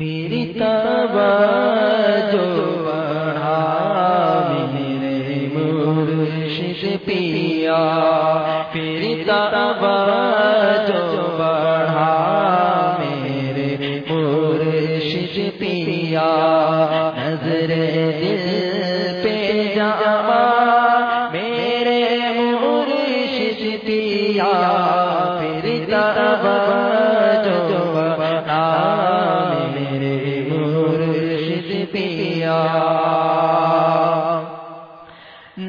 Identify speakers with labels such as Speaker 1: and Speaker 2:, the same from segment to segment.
Speaker 1: پھر تب جو بڑھا، میرے مرشد پیا۔ پھر تب جو بڑھا، میرے مرشد پیا۔ نظر دل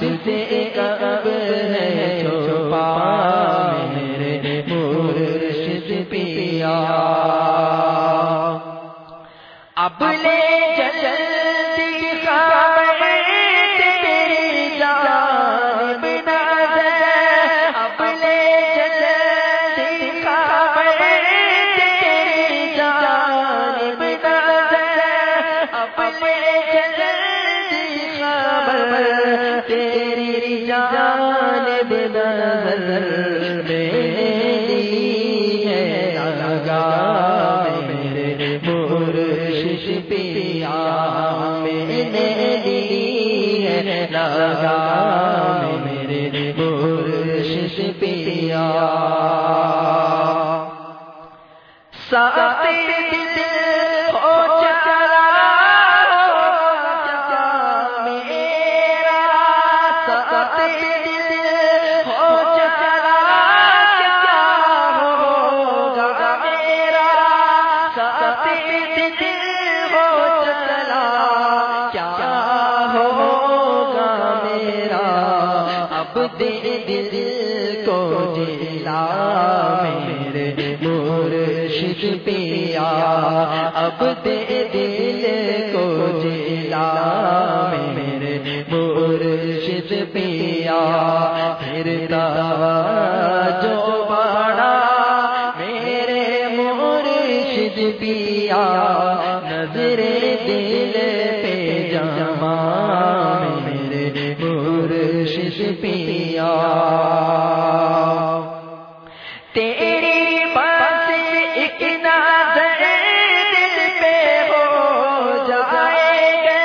Speaker 1: تجھ سے تیری جانب نظر میری ہے لگا میرے مرشد پیا میں نے دی ہے لگا اب دے دل کو جلا میرے مرشد پیا اب دے دل کو جلا میرے مرشد پیا پھر جو بڑا میرے مرشد پیا۔ پیا۔ تیری بات ایک نظر دل پہ ہو جائے۔ گا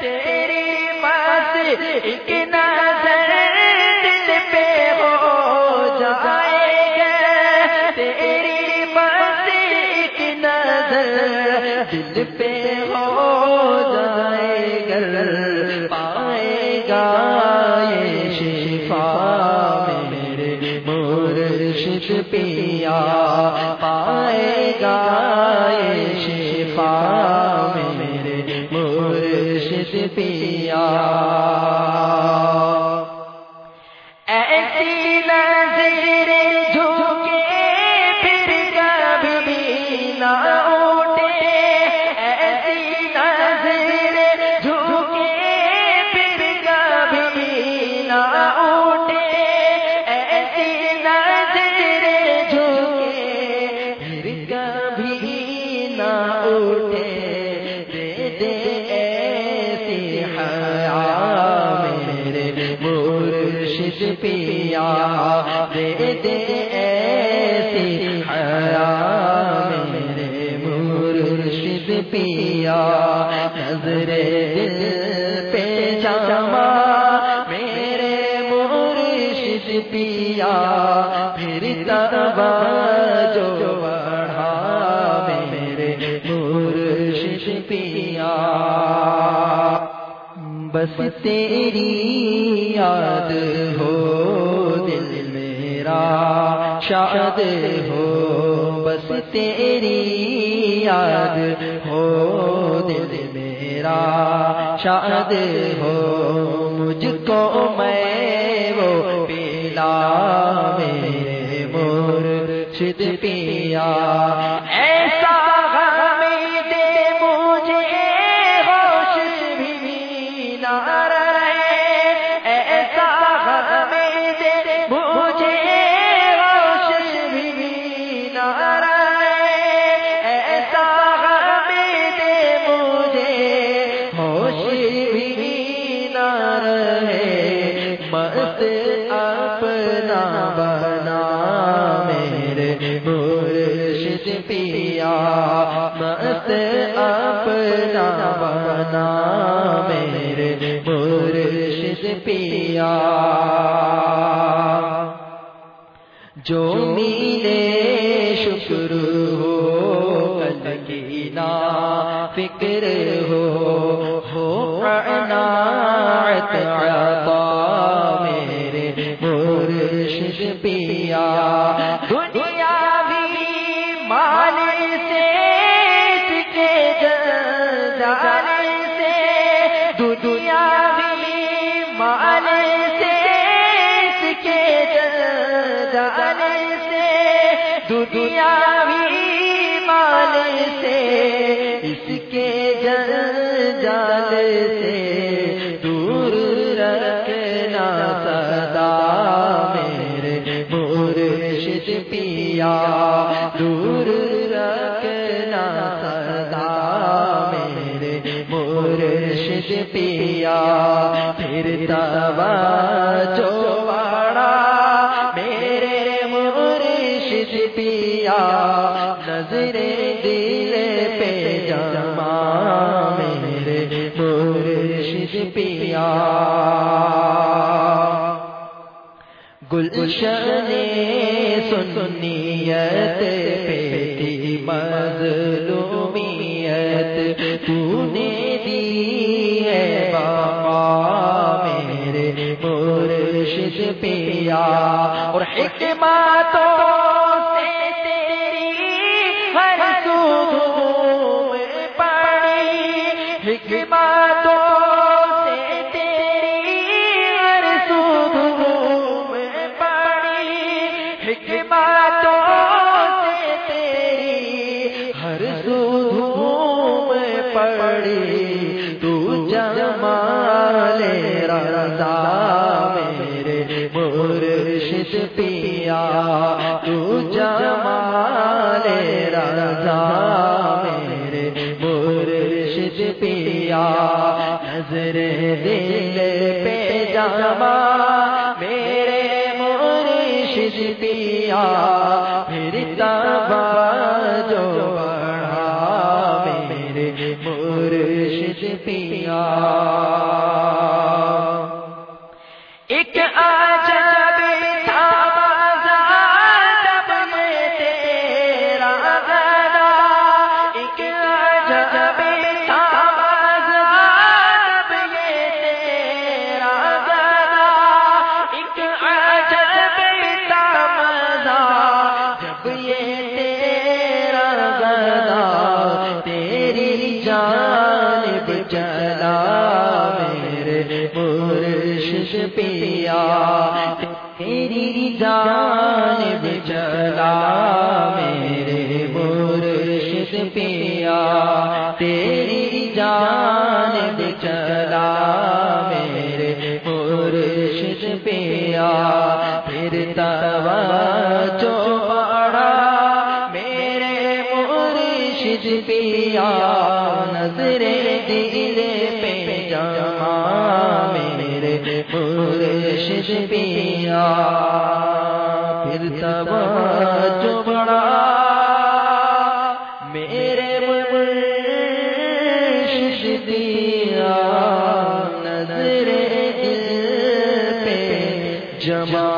Speaker 1: تیری بات ایک نظر دل پہ ہو جائے۔ گا تیری بات ایک نظر دل پہ ہو پیا پائے گا یہ شفا میرے مرشد پیا۔ پیا دے دے ایسی حیا میرے مرشد پیا نظر پہ جما میرے مرشد پیا پھر تب جو بڑھا میرے مرشد پیا بس تیری یاد ہو دل میرا شاد ہو، بس تیری یاد ہو، دل میرا شاد ہو، مجھ کو میں وہ پیلا میرے مور شد پیا نہ رہے مست اپنا بنا میرے مرشد پیا، مست اپنا بنا میرے مرشد پیا۔ جو میرے شکر ہو کل کی نا فکر ہو عطا میرے مرشد پیا۔ دنیا بھی مال سے کے جانے سے۔ دنیا بھی مال سے کے جانے سے۔ دنیا بھی مال سے اس کے جل جال سے۔ مرشد پیا، پھر توا جو بڑا میرے مرشد پیا، نظر دل پہ جما میرے مرشد پیا۔ گلشن سنیت پہ مظلومیت پیا اور حکمتوں نظر دل پہ جما میرے مرشد پیا پھر تبا جو بڑھا میرے مرشد پیا۔ تیری جانب چلا میرے مرشد پیا، تیری جانب چلا میرے مرشد پیا۔ پھر توا جو بڑا میرے مرشد پیا، نظر دل پہ جما میرے مرشد پیا پھر تب جو بڑا میرے مرشد دیا نظر دل پہ جمع